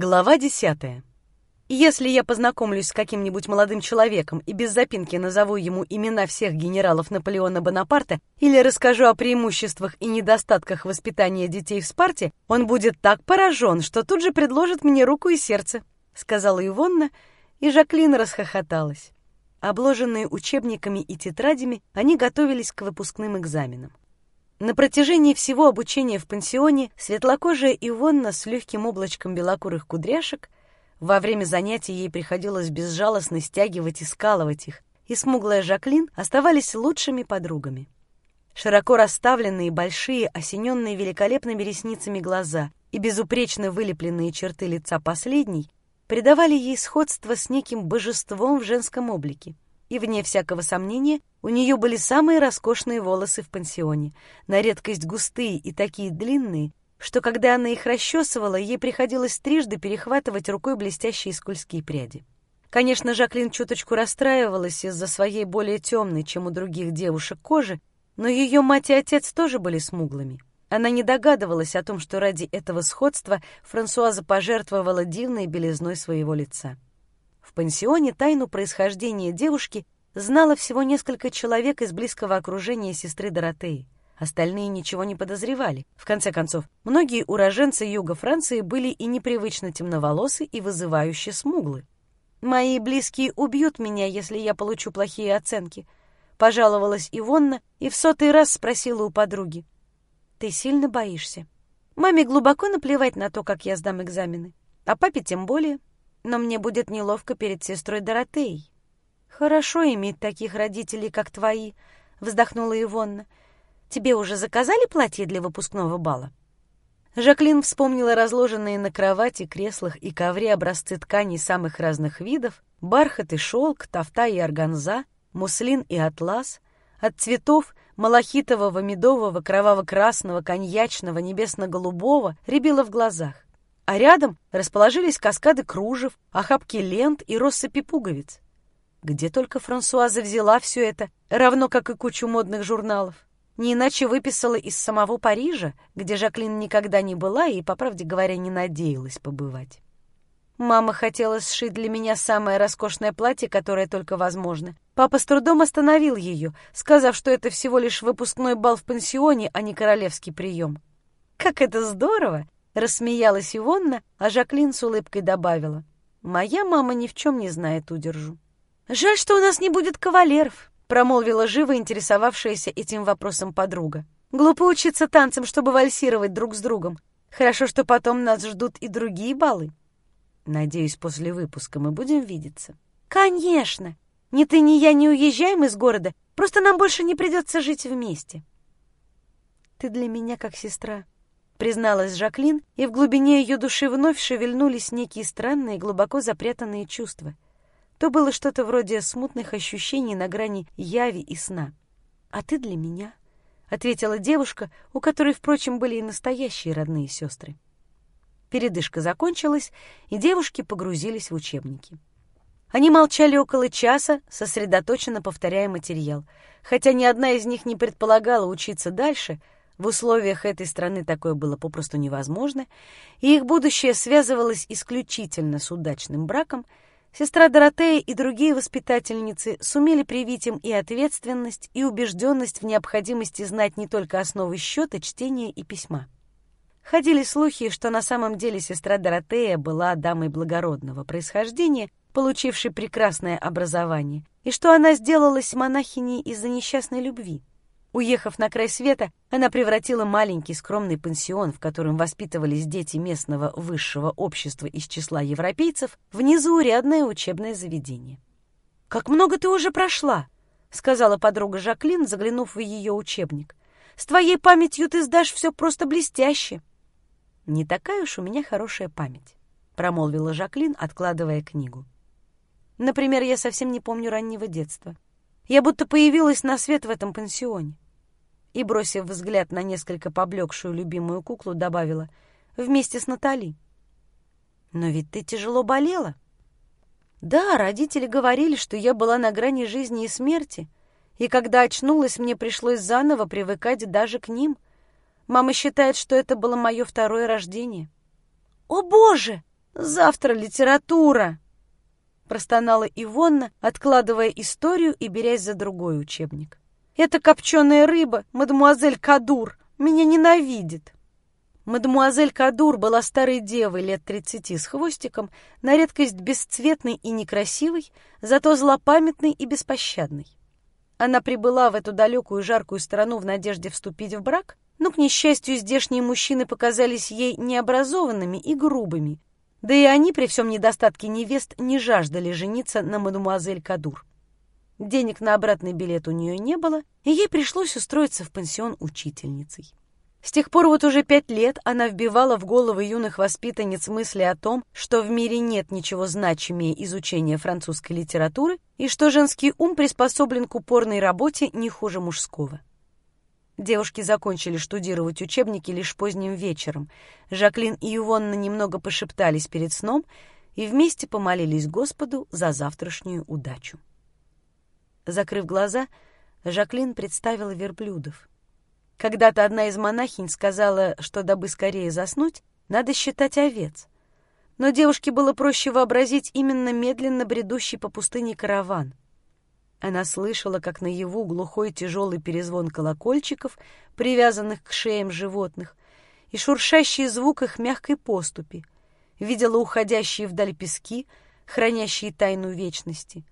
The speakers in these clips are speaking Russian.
Глава десятая. Если я познакомлюсь с каким-нибудь молодым человеком и без запинки назову ему имена всех генералов Наполеона Бонапарта или расскажу о преимуществах и недостатках воспитания детей в Спарте, он будет так поражен, что тут же предложит мне руку и сердце, сказала Ивонна, и Жаклин расхохоталась. Обложенные учебниками и тетрадями, они готовились к выпускным экзаменам. На протяжении всего обучения в пансионе светлокожая Ивонна с легким облачком белокурых кудряшек во время занятий ей приходилось безжалостно стягивать и скалывать их, и смуглая Жаклин оставались лучшими подругами. Широко расставленные, большие, осененные великолепными ресницами глаза и безупречно вылепленные черты лица последней придавали ей сходство с неким божеством в женском облике — и, вне всякого сомнения, у нее были самые роскошные волосы в пансионе, на редкость густые и такие длинные, что когда она их расчесывала, ей приходилось трижды перехватывать рукой блестящие скользкие пряди. Конечно, Жаклин чуточку расстраивалась из-за своей более темной, чем у других девушек, кожи, но ее мать и отец тоже были смуглыми. Она не догадывалась о том, что ради этого сходства Франсуаза пожертвовала дивной белизной своего лица. В пансионе тайну происхождения девушки знало всего несколько человек из близкого окружения сестры Доротеи. Остальные ничего не подозревали. В конце концов, многие уроженцы юга Франции были и непривычно темноволосы, и вызывающе смуглы. «Мои близкие убьют меня, если я получу плохие оценки», — пожаловалась Ивонна и в сотый раз спросила у подруги. «Ты сильно боишься?» «Маме глубоко наплевать на то, как я сдам экзамены, а папе тем более но мне будет неловко перед сестрой Доротеей. Хорошо иметь таких родителей, как твои, вздохнула Ивонна. Тебе уже заказали платье для выпускного бала? Жаклин вспомнила разложенные на кровати, креслах и ковре образцы тканей самых разных видов, бархат и шелк, тафта и органза, муслин и атлас, от цветов малахитового, медового, кроваво-красного, коньячного, небесно-голубого рябило в глазах а рядом расположились каскады кружев, охапки лент и россыпи пуговиц. Где только Франсуаза взяла все это, равно как и кучу модных журналов. Не иначе выписала из самого Парижа, где Жаклин никогда не была и, по правде говоря, не надеялась побывать. Мама хотела сшить для меня самое роскошное платье, которое только возможно. Папа с трудом остановил ее, сказав, что это всего лишь выпускной бал в пансионе, а не королевский прием. «Как это здорово!» Рассмеялась Ивонна, а Жаклин с улыбкой добавила. «Моя мама ни в чем не знает удержу». «Жаль, что у нас не будет кавалеров», — промолвила живо интересовавшаяся этим вопросом подруга. «Глупо учиться танцам, чтобы вальсировать друг с другом. Хорошо, что потом нас ждут и другие балы». «Надеюсь, после выпуска мы будем видеться». «Конечно! Ни ты, ни я не уезжаем из города, просто нам больше не придется жить вместе». «Ты для меня как сестра», призналась Жаклин, и в глубине ее души вновь шевельнулись некие странные, глубоко запрятанные чувства. То было что-то вроде смутных ощущений на грани яви и сна. «А ты для меня», — ответила девушка, у которой, впрочем, были и настоящие родные сестры. Передышка закончилась, и девушки погрузились в учебники. Они молчали около часа, сосредоточенно повторяя материал. Хотя ни одна из них не предполагала учиться дальше — в условиях этой страны такое было попросту невозможно, и их будущее связывалось исключительно с удачным браком, сестра Доротея и другие воспитательницы сумели привить им и ответственность, и убежденность в необходимости знать не только основы счета, чтения и письма. Ходили слухи, что на самом деле сестра Доротея была дамой благородного происхождения, получившей прекрасное образование, и что она сделалась монахиней из-за несчастной любви. Уехав на край света, она превратила маленький скромный пансион, в котором воспитывались дети местного высшего общества из числа европейцев, в незаурядное учебное заведение. «Как много ты уже прошла!» — сказала подруга Жаклин, заглянув в ее учебник. «С твоей памятью ты сдашь все просто блестяще!» «Не такая уж у меня хорошая память», — промолвила Жаклин, откладывая книгу. «Например, я совсем не помню раннего детства. Я будто появилась на свет в этом пансионе. И, бросив взгляд на несколько поблекшую любимую куклу, добавила «Вместе с Натали». «Но ведь ты тяжело болела». «Да, родители говорили, что я была на грани жизни и смерти, и когда очнулась, мне пришлось заново привыкать даже к ним. Мама считает, что это было мое второе рождение». «О, Боже!» Завтра литература!» Простонала Ивонна, откладывая историю и берясь за другой учебник. «Это копченая рыба, мадемуазель Кадур, меня ненавидит!» Мадемуазель Кадур была старой девой лет тридцати с хвостиком, на редкость бесцветной и некрасивой, зато злопамятной и беспощадной. Она прибыла в эту далекую жаркую страну в надежде вступить в брак, но, к несчастью, здешние мужчины показались ей необразованными и грубыми, да и они при всем недостатке невест не жаждали жениться на мадемуазель Кадур. Денег на обратный билет у нее не было, и ей пришлось устроиться в пансион учительницей. С тех пор вот уже пять лет она вбивала в головы юных воспитанниц мысли о том, что в мире нет ничего значимее изучения французской литературы и что женский ум приспособлен к упорной работе не хуже мужского. Девушки закончили штудировать учебники лишь поздним вечером. Жаклин и Ивонна немного пошептались перед сном и вместе помолились Господу за завтрашнюю удачу. Закрыв глаза, Жаклин представила верблюдов. Когда-то одна из монахинь сказала, что дабы скорее заснуть, надо считать овец. Но девушке было проще вообразить именно медленно бредущий по пустыне караван — она слышала, как наяву глухой тяжелый перезвон колокольчиков, привязанных к шеям животных, и шуршащий звук их мягкой поступи, видела уходящие вдаль пески, хранящие тайну вечности.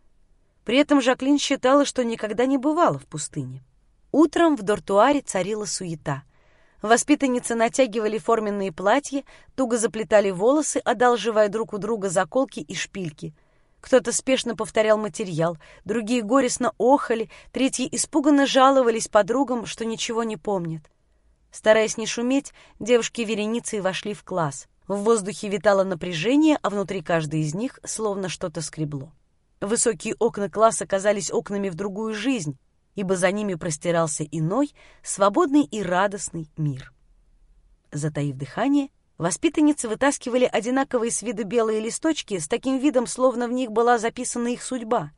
При этом Жаклин считала, что никогда не бывала в пустыне. Утром в дортуаре царила суета. Воспитанницы натягивали форменные платья, туго заплетали волосы, одалживая друг у друга заколки и шпильки — кто-то спешно повторял материал, другие горестно охали, третьи испуганно жаловались подругам, что ничего не помнят. Стараясь не шуметь, девушки вереницей вошли в класс. В воздухе витало напряжение, а внутри каждой из них словно что-то скребло. Высокие окна класса казались окнами в другую жизнь, ибо за ними простирался иной, свободный и радостный мир. Затаив дыхание, Воспитанницы вытаскивали одинаковые с виду белые листочки с таким видом, словно в них была записана их судьба.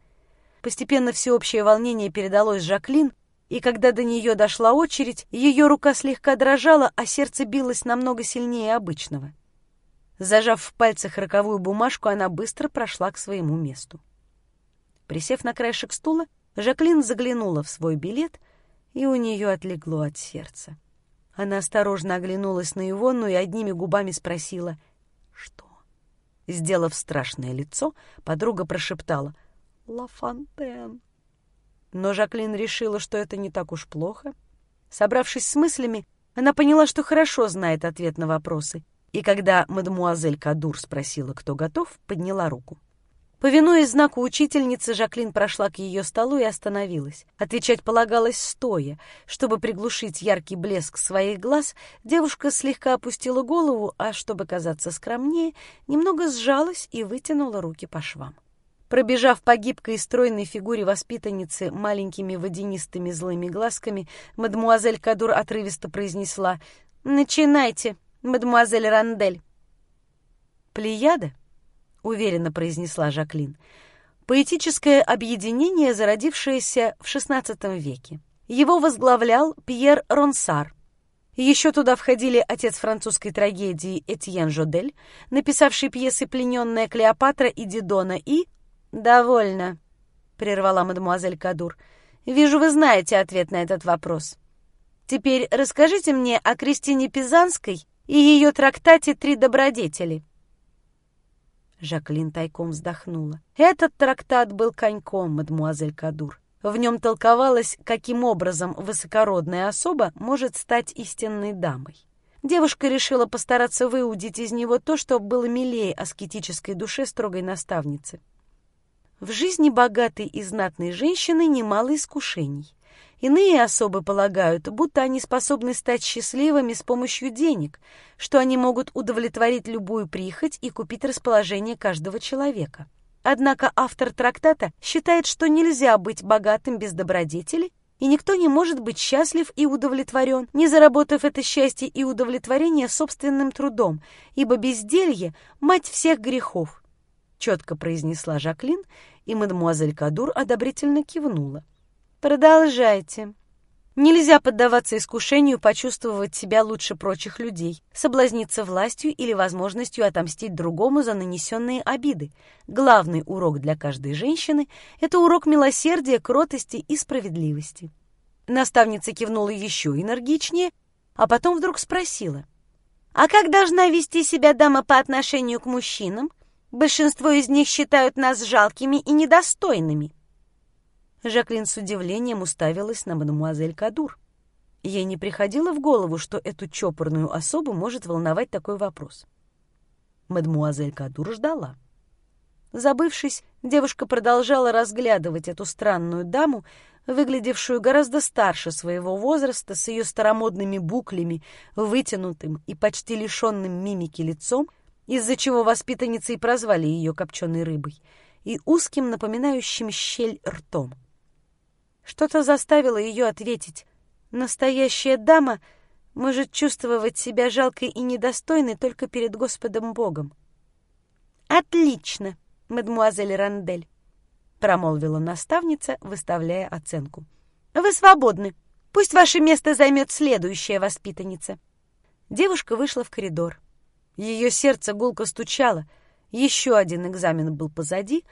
Постепенно всеобщее волнение передалось Жаклин, и когда до нее дошла очередь, ее рука слегка дрожала, а сердце билось намного сильнее обычного. Зажав в пальцах роковую бумажку, она быстро прошла к своему месту. Присев на краешек стула, Жаклин заглянула в свой билет, и у нее отлегло от сердца. Она осторожно оглянулась на Ивонну и одними губами спросила «Что?». Сделав страшное лицо, подруга прошептала «Ла Фонтен». Но Жаклин решила, что это не так уж плохо. Собравшись с мыслями, она поняла, что хорошо знает ответ на вопросы, и когда мадемуазель Кадур спросила, кто готов, подняла руку. Повинуясь знаку учительницы, Жаклин прошла к ее столу и остановилась. Отвечать полагалось стоя. Чтобы приглушить яркий блеск своих глаз, девушка слегка опустила голову, а чтобы казаться скромнее, немного сжалась и вытянула руки по швам. Пробежав по гибкой и стройной фигуре воспитанницы маленькими водянистыми злыми глазками, мадемуазель Кадур отрывисто произнесла «Начинайте, мадемуазель Рандель». Плеяда — уверенно произнесла Жаклин. «Поэтическое объединение, зародившееся в XVI веке. Его возглавлял Пьер Ронсар. Еще туда входили отец французской трагедии Этьен Жодель, написавший пьесы «Плененная Клеопатра» и «Дидона» и... «Довольно», — прервала мадемуазель Кадур. «Вижу, вы знаете ответ на этот вопрос. Теперь расскажите мне о Кристине Пизанской и ее трактате «Три добродетели». Жаклин тайком вздохнула. Этот трактат был коньком, мадмуазель Кадур. В нем толковалось, каким образом высокородная особа может стать истинной дамой. Девушка решила постараться выудить из него то, что было милее аскетической душе строгой наставницы. В жизни богатой и знатной женщины немало искушений. Иные особы полагают, будто они способны стать счастливыми с помощью денег, что они могут удовлетворить любую прихоть и купить расположение каждого человека. Однако автор трактата считает, что нельзя быть богатым без добродетели, и никто не может быть счастлив и удовлетворен, не заработав это счастье и удовлетворение собственным трудом, ибо безделье — мать всех грехов. Четко произнесла Жаклин, и мадемуазель Кадур одобрительно кивнула. Продолжайте. Нельзя поддаваться искушению почувствовать себя лучше прочих людей, соблазниться властью или возможностью отомстить другому за нанесенные обиды. Главный урок для каждой женщины — это урок милосердия, кротости и справедливости. Наставница кивнула еще энергичнее, а потом вдруг спросила. «А как должна вести себя дама по отношению к мужчинам? Большинство из них считают нас жалкими и недостойными». Жаклин с удивлением уставилась на мадемуазель Кадур. Ей не приходило в голову, что эту чопорную особу может волновать такой вопрос. Мадемуазель Кадур ждала. Забывшись, девушка продолжала разглядывать эту странную даму, выглядевшую гораздо старше своего возраста, с ее старомодными буклями, вытянутым и почти лишенным мимики лицом, из-за чего воспитанницы и прозвали ее копченой рыбой, и узким, напоминающим щель ртом. Что-то заставило ее ответить. Настоящая дама может чувствовать себя жалкой и недостойной только перед Господом Богом. «Отлично, мадемуазель Рандель», — промолвила наставница, выставляя оценку. «Вы свободны. Пусть ваше место займет следующая воспитанница». Девушка вышла в коридор. Ее сердце гулко стучало. Еще один экзамен был позади,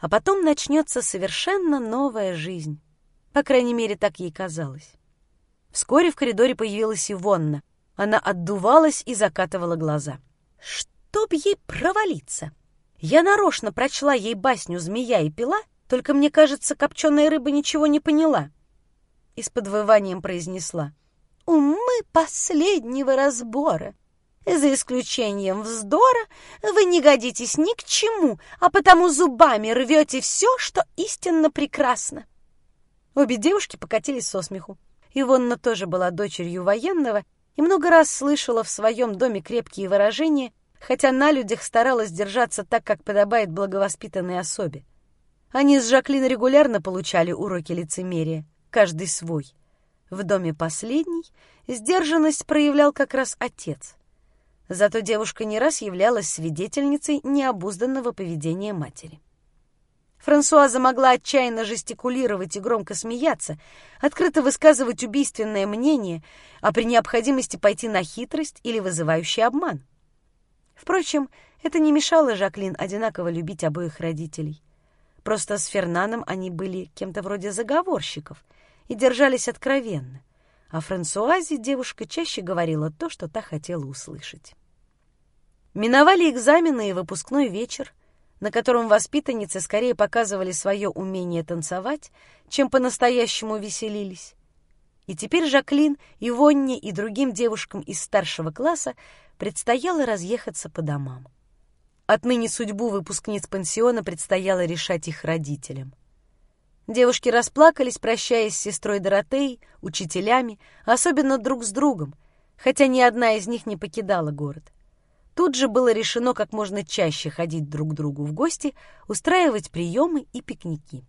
а потом начнется совершенно новая жизнь. По крайней мере, так ей казалось. Вскоре в коридоре появилась Ивонна. Она отдувалась и закатывала глаза. «Чтоб ей провалиться!» Я нарочно прочла ей басню «Змея и пила», только, мне кажется, копченая рыба ничего не поняла. И с подвыванием произнесла. «Умы последнего разбора. За исключением вздора вы не годитесь ни к чему, а потому зубами рвете все, что истинно прекрасно. Обе девушки покатились со смеху. Ивонна тоже была дочерью военного и много раз слышала в своем доме крепкие выражения, хотя на людях старалась держаться так, как подобает благовоспитанной особе. Они с Жаклин регулярно получали уроки лицемерия, каждый свой. В доме последний сдержанность проявлял как раз отец. Зато девушка не раз являлась свидетельницей необузданного поведения матери. Франсуаза могла отчаянно жестикулировать и громко смеяться, открыто высказывать убийственное мнение, а при необходимости пойти на хитрость или вызывающий обман. Впрочем, это не мешало Жаклин одинаково любить обоих родителей. Просто с Фернаном они были кем-то вроде заговорщиков и держались откровенно, а Франсуазе девушка чаще говорила то, что та хотела услышать. Миновали экзамены и выпускной вечер, на котором воспитанницы скорее показывали свое умение танцевать, чем по-настоящему веселились. И теперь Жаклин, Ивонне и другим девушкам из старшего класса предстояло разъехаться по домам. Отныне судьбу выпускниц пансиона предстояло решать их родителям. Девушки расплакались, прощаясь с сестрой Доротеей, учителями, особенно друг с другом, хотя ни одна из них не покидала город. Тут же было решено как можно чаще ходить друг к другу в гости, устраивать приемы и пикники.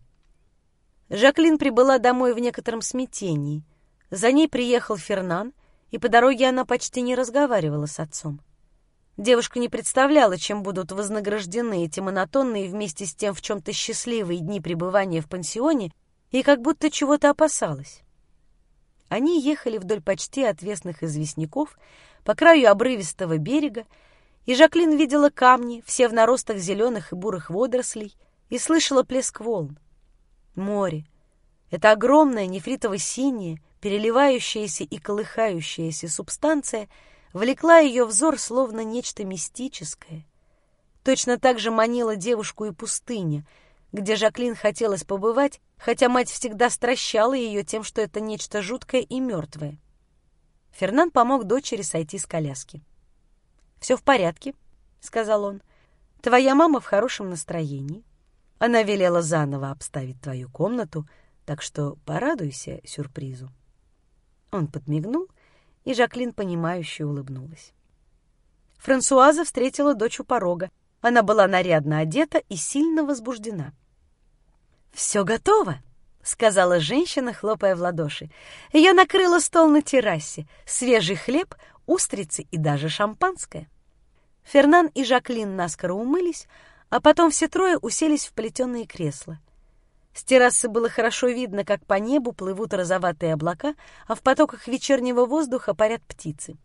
Жаклин прибыла домой в некотором смятении. За ней приехал Фернан, и по дороге она почти не разговаривала с отцом. Девушка не представляла, чем будут вознаграждены эти монотонные вместе с тем в чем-то счастливые дни пребывания в пансионе, и как будто чего-то опасалась. Они ехали вдоль почти отвесных известняков, по краю обрывистого берега, и Жаклин видела камни, все в наростах зеленых и бурых водорослей, и слышала плеск волн. Море. Это огромная нефритово-синяя, переливающаяся и колыхающаяся субстанция влекла ее взор словно нечто мистическое. Точно так же манила девушку и пустыня, где Жаклин хотелось побывать, хотя мать всегда стращала ее тем, что это нечто жуткое и мертвое. Фернан помог дочери сойти с коляски. «Все в порядке», — сказал он. «Твоя мама в хорошем настроении. Она велела заново обставить твою комнату, так что порадуйся сюрпризу». Он подмигнул, и Жаклин, понимающе улыбнулась. Франсуаза встретила дочь у порога. Она была нарядно одета и сильно возбуждена. «Все готово!» — сказала женщина, хлопая в ладоши. «Я накрыла стол на террасе, свежий хлеб, устрицы и даже шампанское». Фернан и Жаклин наскоро умылись, а потом все трое уселись в плетеные кресла. С террасы было хорошо видно, как по небу плывут розоватые облака, а в потоках вечернего воздуха парят птицы.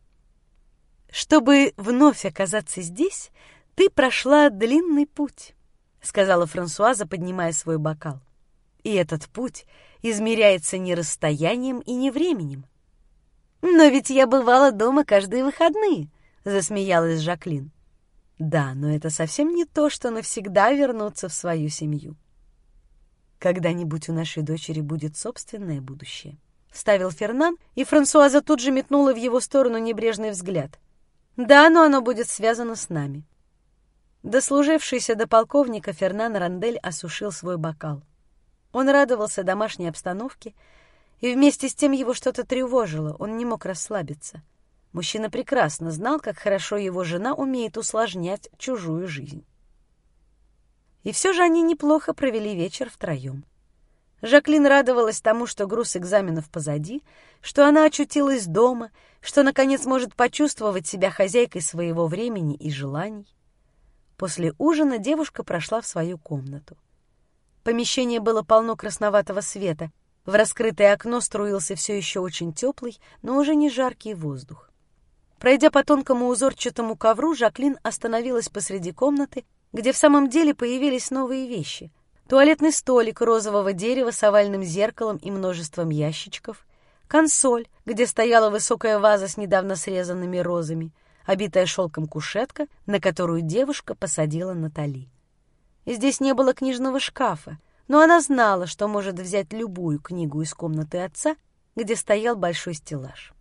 «Чтобы вновь оказаться здесь, ты прошла длинный путь», — сказала Франсуаза, поднимая свой бокал. «И этот путь измеряется не расстоянием и не временем». «Но ведь я бывала дома каждые выходные», — засмеялась Жаклин. «Да, но это совсем не то, что навсегда вернуться в свою семью». Когда-нибудь у нашей дочери будет собственное будущее. Ставил Фернан, и Франсуаза тут же метнула в его сторону небрежный взгляд. Да, но оно будет связано с нами. Дослужившийся до полковника Фернан Рандель осушил свой бокал. Он радовался домашней обстановке, и вместе с тем его что-то тревожило, он не мог расслабиться. Мужчина прекрасно знал, как хорошо его жена умеет усложнять чужую жизнь. И все же они неплохо провели вечер втроем. Жаклин радовалась тому, что груз экзаменов позади, что она очутилась дома, что, наконец, может почувствовать себя хозяйкой своего времени и желаний. После ужина девушка прошла в свою комнату. Помещение было полно красноватого света, в раскрытое окно струился все еще очень теплый, но уже не жаркий воздух. Пройдя по тонкому узорчатому ковру, Жаклин остановилась посреди комнаты где в самом деле появились новые вещи. Туалетный столик розового дерева с овальным зеркалом и множеством ящичков, консоль, где стояла высокая ваза с недавно срезанными розами, обитая шелком кушетка, на которую девушка посадила Натали. Здесь не было книжного шкафа, но она знала, что может взять любую книгу из комнаты отца, где стоял большой стеллаж.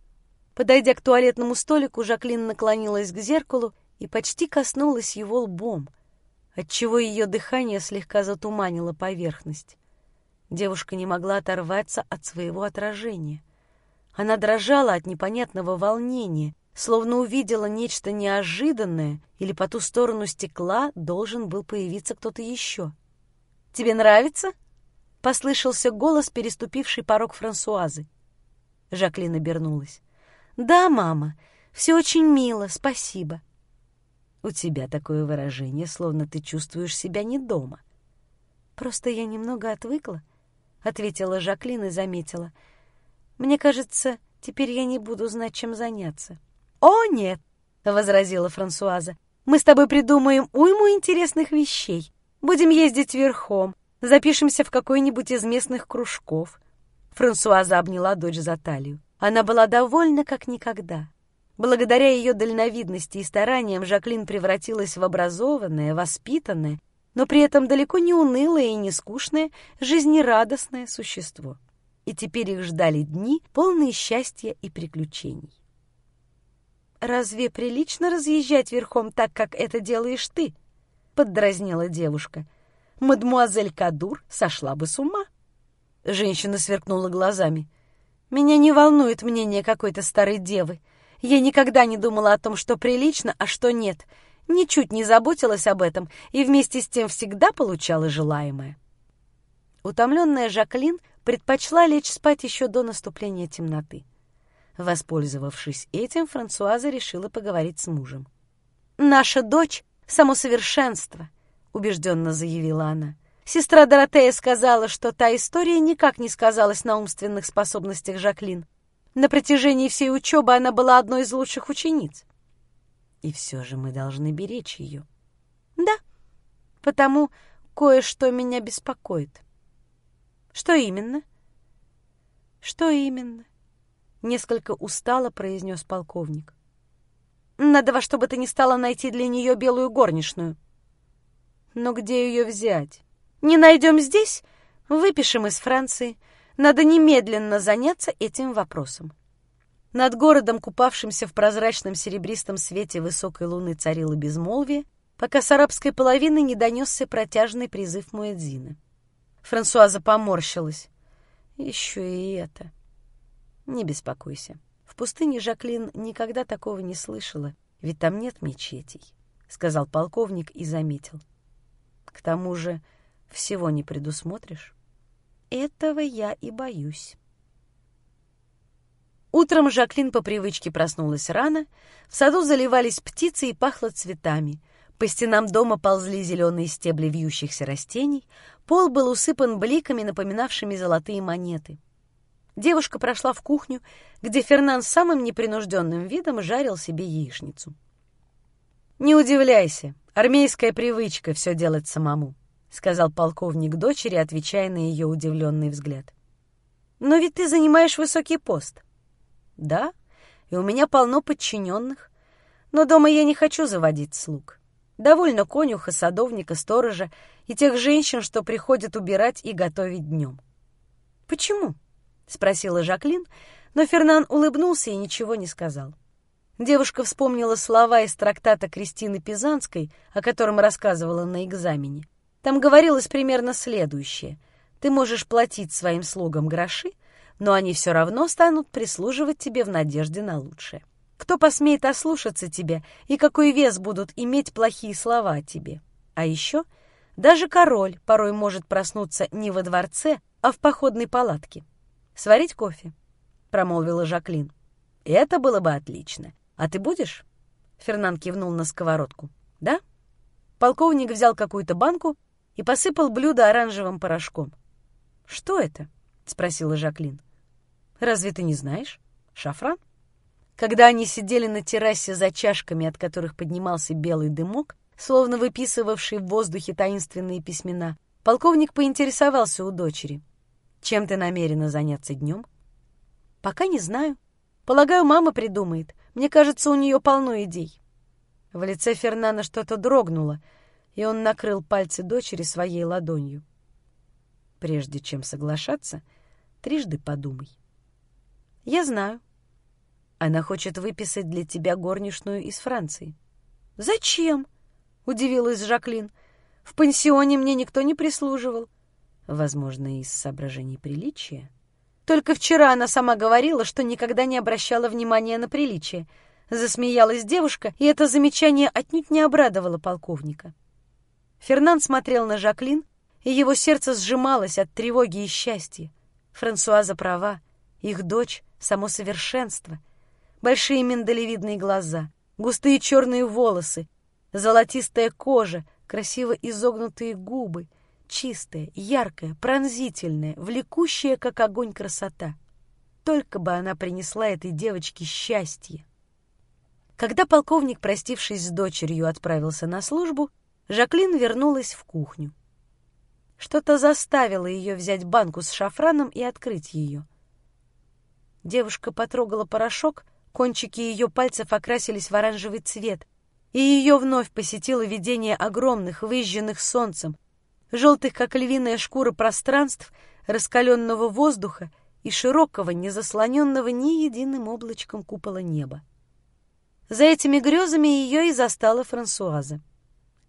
Подойдя к туалетному столику, Жаклин наклонилась к зеркалу и почти коснулась его лбом, отчего ее дыхание слегка затуманило поверхность. Девушка не могла оторваться от своего отражения. Она дрожала от непонятного волнения, словно увидела нечто неожиданное, или по ту сторону стекла должен был появиться кто-то еще. «Тебе нравится?» — послышался голос, переступивший порог Франсуазы. Жаклин обернулась. «Да, мама, все очень мило, спасибо». У тебя такое выражение, словно ты чувствуешь себя не дома. Просто я немного отвыкла, ответила Жаклин и заметила. Мне кажется, теперь я не буду знать, чем заняться. О, нет, возразила Франсуаза. Мы с тобой придумаем уйму интересных вещей. Будем ездить верхом, запишемся в какой-нибудь из местных кружков. Франсуаза обняла дочь за талию. Она была довольна как никогда. Благодаря ее дальновидности и стараниям Жаклин превратилась в образованное, воспитанное, но при этом далеко не унылое и не скучное, жизнерадостное существо. И теперь их ждали дни, полные счастья и приключений. «Разве прилично разъезжать верхом так, как это делаешь ты?» — поддразнила девушка. «Мадмуазель Кадур сошла бы с ума». Женщина сверкнула глазами. «Меня не волнует мнение какой-то старой девы. Я никогда не думала о том, что прилично, а что нет. Ничуть не заботилась об этом и вместе с тем всегда получала желаемое. Утомленная Жаклин предпочла лечь спать еще до наступления темноты. Воспользовавшись этим, Франсуаза решила поговорить с мужем. «Наша дочь — само совершенство», — убежденно заявила она. Сестра Доротея сказала, что та история никак не сказалась на умственных способностях Жаклин. На протяжении всей учебы она была одной из лучших учениц. И все же мы должны беречь ее. Да, потому кое-что меня беспокоит. Что именно? Что именно? Несколько устало произнес полковник. Надо во что бы то ни стало найти для нее белую горничную. Но где ее взять? Не найдем здесь? Выпишем из Франции. Надо немедленно заняться этим вопросом. Над городом, купавшимся в прозрачном серебристом свете высокой луны, царило безмолвие, пока с арабской половины не донесся протяжный призыв Муэдзина. Франсуаза поморщилась. Еще и это. Не беспокойся. В пустыне Жаклин никогда такого не слышала, ведь там нет мечетей, — сказал полковник и заметил. К тому же всего не предусмотришь. Этого я и боюсь. Утром Жаклин по привычке проснулась рано, в саду заливались птицы и пахло цветами. По стенам дома ползли зеленые стебли вьющихся растений, пол был усыпан бликами, напоминавшими золотые монеты. Девушка прошла в кухню, где Фернан самым непринужденным видом жарил себе яичницу. «Не удивляйся, армейская привычка все делать самому», — сказал полковник дочери, отвечая на ее удивленный взгляд. «Но ведь ты занимаешь высокий пост». «Да, и у меня полно подчиненных, но дома я не хочу заводить слуг. Довольно конюха, садовника, сторожа и тех женщин, что приходят убирать и готовить днем». «Почему?» — спросила Жаклин, но Фернан улыбнулся и ничего не сказал. Девушка вспомнила слова из трактата Кристины Пизанской, о котором рассказывала на экзамене. Там говорилось примерно следующее. Ты можешь платить своим слугам гроши, но они все равно станут прислуживать тебе в надежде на лучшее. Кто посмеет ослушаться тебя и какой вес будут иметь плохие слова о тебе? А еще даже король порой может проснуться не во дворце, а в походной палатке. «Сварить кофе?» — промолвила Жаклин. «Это было бы отлично. «А ты будешь?» Фернан кивнул на сковородку. «Да?» Полковник взял какую-то банку и посыпал блюдо оранжевым порошком. «Что это?» — спросила Жаклин. «Разве ты не знаешь? Шафран?» Когда они сидели на террасе за чашками, от которых поднимался белый дымок, словно выписывавший в воздухе таинственные письмена, полковник поинтересовался у дочери. «Чем ты намерена заняться днем?» «Пока не знаю. Полагаю, мама придумает. Мне кажется, у нее полно идей. В лице Фернана что-то дрогнуло, и он накрыл пальцы дочери своей ладонью. Прежде чем соглашаться, трижды подумай. Я знаю. Она хочет выписать для тебя горничную из Франции. Зачем? Удивилась Жаклин. В пансионе мне никто не прислуживал. Возможно, из соображений приличия. Только вчера она сама говорила, что никогда не обращала внимания на приличие. Засмеялась девушка, и это замечание отнюдь не обрадовало полковника. Фернан смотрел на Жаклин, и его сердце сжималось от тревоги и счастья. Франсуаза права, их дочь — само совершенство. Большие миндалевидные глаза, густые черные волосы, золотистая кожа, красиво изогнутые губы — чистая, яркая, пронзительная, влекущая, как огонь красота. Только бы она принесла этой девочке счастье. Когда полковник, простившись с дочерью, отправился на службу, Жаклин вернулась в кухню. Что-то заставило ее взять банку с шафраном и открыть ее. Девушка потрогала порошок, кончики ее пальцев окрасились в оранжевый цвет, и ее вновь посетило видение огромных, выжженных солнцем, желтых, как львиная шкура, пространств, раскаленного воздуха и широкого, не заслоненного ни единым облачком купола неба. За этими грезами ее и застала Франсуаза.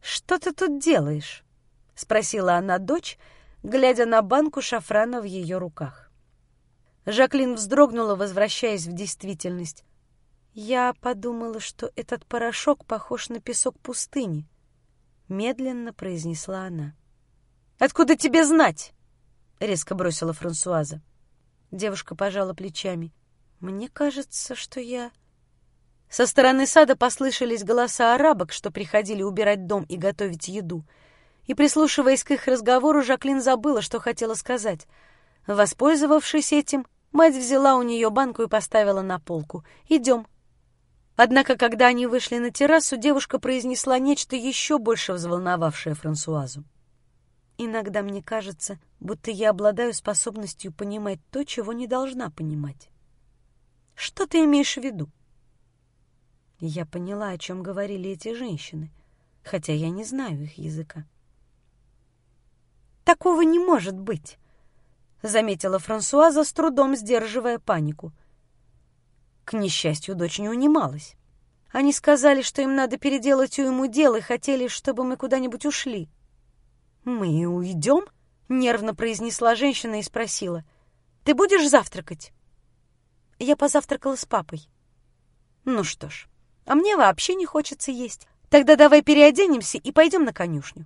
«Что ты тут делаешь?» — спросила она дочь, глядя на банку шафрана в ее руках. Жаклин вздрогнула, возвращаясь в действительность. «Я подумала, что этот порошок похож на песок пустыни», — медленно произнесла она. Откуда тебе знать? резко бросила Франсуаза. Девушка пожала плечами. Мне кажется, что я Со стороны сада послышались голоса арабок, что приходили убирать дом и готовить еду. И прислушиваясь к их разговору, Жаклин забыла, что хотела сказать. Воспользовавшись этим, мать взяла у нее банку и поставила на полку. «Идем». Однако, когда они вышли на террасу, девушка произнесла нечто еще больше взволновавшее Франсуазу. Иногда мне кажется, будто я обладаю способностью понимать то, чего не должна понимать. Что ты имеешь в виду? Я поняла, о чем говорили эти женщины, хотя я не знаю их языка. Такого не может быть, заметила Франсуаза, с трудом сдерживая панику. К несчастью, дочь не унималась. Они сказали, что им надо переделать уйму дел и хотели, чтобы мы куда-нибудь ушли. «Мы уйдем?» — нервно произнесла женщина и спросила. «Ты будешь завтракать?» Я позавтракала с папой. «Ну что ж, а мне вообще не хочется есть. Тогда давай переоденемся и пойдем на конюшню».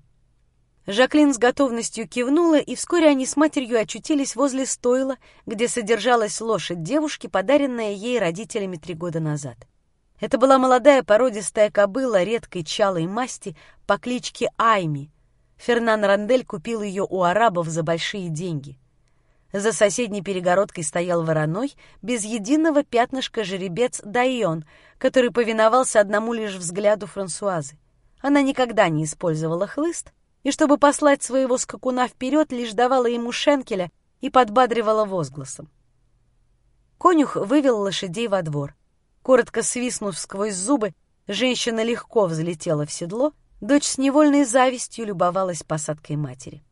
Жаклин с готовностью кивнула, и вскоре они с матерью очутились возле стойла, где содержалась лошадь девушки, подаренная ей родителями три года назад. Это была молодая породистая кобыла редкой чалой масти по кличке Айми. Фернан Рандель купил ее у арабов за большие деньги. За соседней перегородкой стоял вороной, без единого пятнышка жеребец Дайон, который повиновался одному лишь взгляду Франсуазы. Она никогда не использовала хлыст, и чтобы послать своего скакуна вперед, лишь давала ему шенкеля и подбадривала возгласом. Конюх вывел лошадей во двор. Коротко свистнув сквозь зубы, женщина легко взлетела в седло, дочь с невольной завистью любовалась посадкой матери.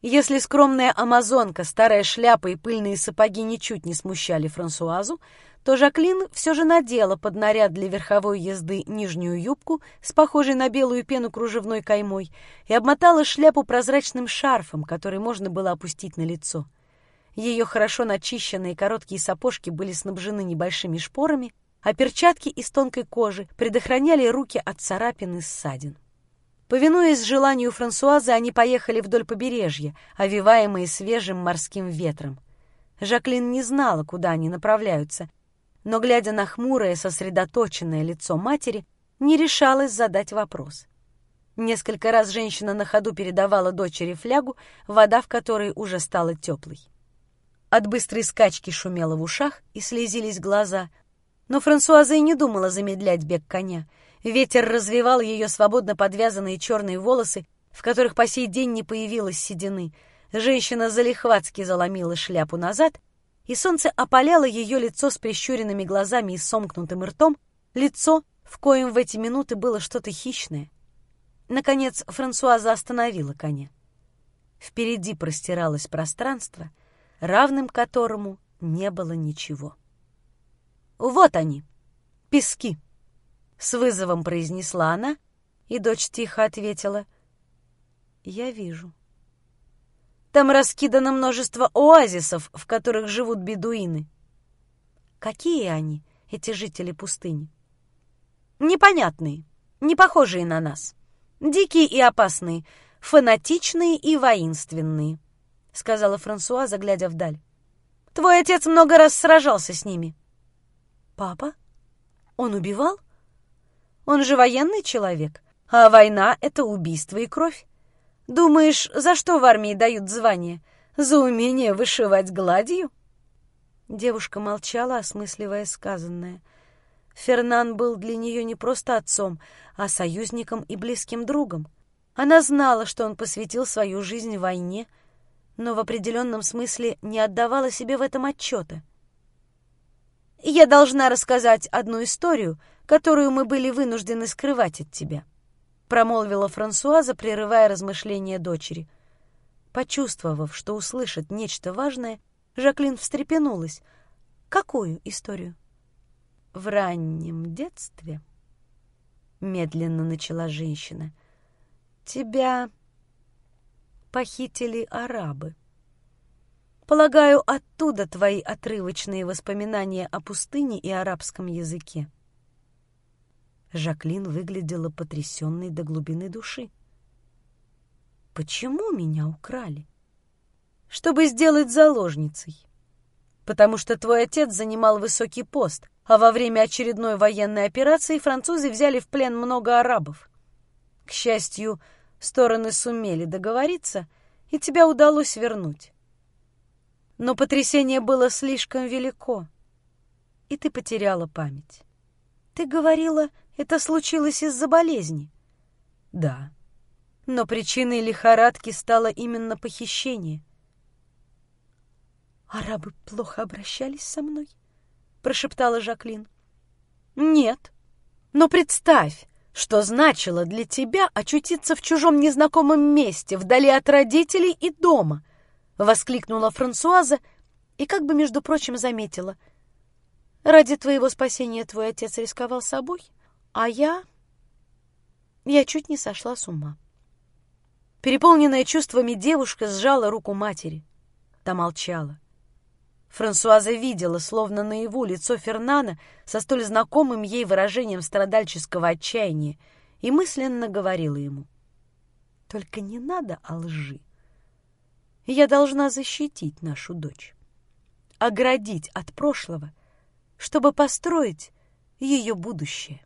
Если скромная амазонка, старая шляпа и пыльные сапоги ничуть не смущали Франсуазу, то Жаклин все же надела под наряд для верховой езды нижнюю юбку с похожей на белую пену кружевной каймой и обмотала шляпу прозрачным шарфом, который можно было опустить на лицо. Ее хорошо начищенные короткие сапожки были снабжены небольшими шпорами, а перчатки из тонкой кожи предохраняли руки от царапин и ссадин. Повинуясь желанию Франсуазы, они поехали вдоль побережья, овиваемые свежим морским ветром. Жаклин не знала, куда они направляются, но, глядя на хмурое, сосредоточенное лицо матери, не решалась задать вопрос. Несколько раз женщина на ходу передавала дочери флягу, вода в которой уже стала теплой. От быстрой скачки шумело в ушах и слезились глаза, но Франсуаза и не думала замедлять бег коня — Ветер развивал ее свободно подвязанные черные волосы, в которых по сей день не появилось седины. Женщина залихватски заломила шляпу назад, и солнце опаляло ее лицо с прищуренными глазами и сомкнутым ртом, лицо, в коем в эти минуты было что-то хищное. Наконец Франсуаза остановила коня. Впереди простиралось пространство, равным которому не было ничего. Вот они, пески. С вызовом произнесла она, и дочь тихо ответила. «Я вижу». Там раскидано множество оазисов, в которых живут бедуины. Какие они, эти жители пустыни? Непонятные, не похожие на нас. Дикие и опасные, фанатичные и воинственные, — сказала Франсуа, заглядя вдаль. Твой отец много раз сражался с ними. Папа? Он убивал? Он же военный человек, а война — это убийство и кровь. Думаешь, за что в армии дают звание? За умение вышивать гладью?» Девушка молчала, осмысливая сказанное. Фернан был для нее не просто отцом, а союзником и близким другом. Она знала, что он посвятил свою жизнь войне, но в определенном смысле не отдавала себе в этом отчета. «Я должна рассказать одну историю, которую мы были вынуждены скрывать от тебя», — промолвила Франсуаза, прерывая размышления дочери. Почувствовав, что услышит нечто важное, Жаклин встрепенулась. «Какую историю?» «В раннем детстве», — медленно начала женщина, — «тебя похитили арабы. Полагаю, оттуда твои отрывочные воспоминания о пустыне и арабском языке». Жаклин выглядела потрясенной до глубины души. «Почему меня украли?» «Чтобы сделать заложницей. Потому что твой отец занимал высокий пост, а во время очередной военной операции французы взяли в плен много арабов. К счастью, стороны сумели договориться, и тебя удалось вернуть. Но потрясение было слишком велико, и ты потеряла память. Ты говорила, это случилось из-за болезни. Да. Но причиной лихорадки стало именно похищение. Арабы плохо обращались со мной? Прошептала Жаклин. Нет. Но представь, что значило для тебя очутиться в чужом незнакомом месте, вдали от родителей и дома, воскликнула Франсуаза и как бы, между прочим, заметила. Ради твоего спасения твой отец рисковал собой, а я... Я чуть не сошла с ума. Переполненная чувствами девушка сжала руку матери. Та молчала. Франсуаза видела, словно наяву, лицо Фернана со столь знакомым ей выражением страдальческого отчаяния и мысленно говорила ему. «Только не надо о лжи. Я должна защитить нашу дочь, оградить от прошлого, чтобы построить ее будущее.